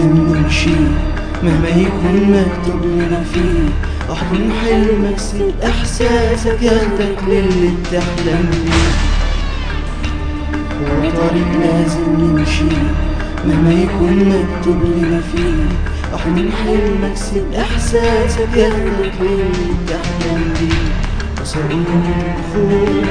نمشي. مهما يكون مكتوب لنا فيه احضن حلمك سيب احساسك ياخدك للي بتحلم بيه. هو طريق لازم نمشي. مهما يكون مكتوب لنا فيه احضن حلمك سيب احساسك ياخدك للي بتحلم بيه. وصلوا من الخوف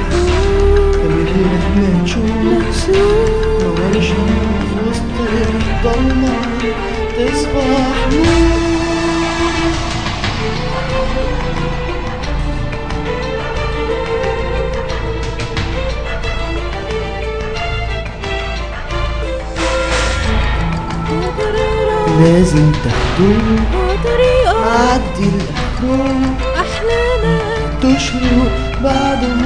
لازم تحضر طريقة عدي الأحلام أحلامك تشرق غروب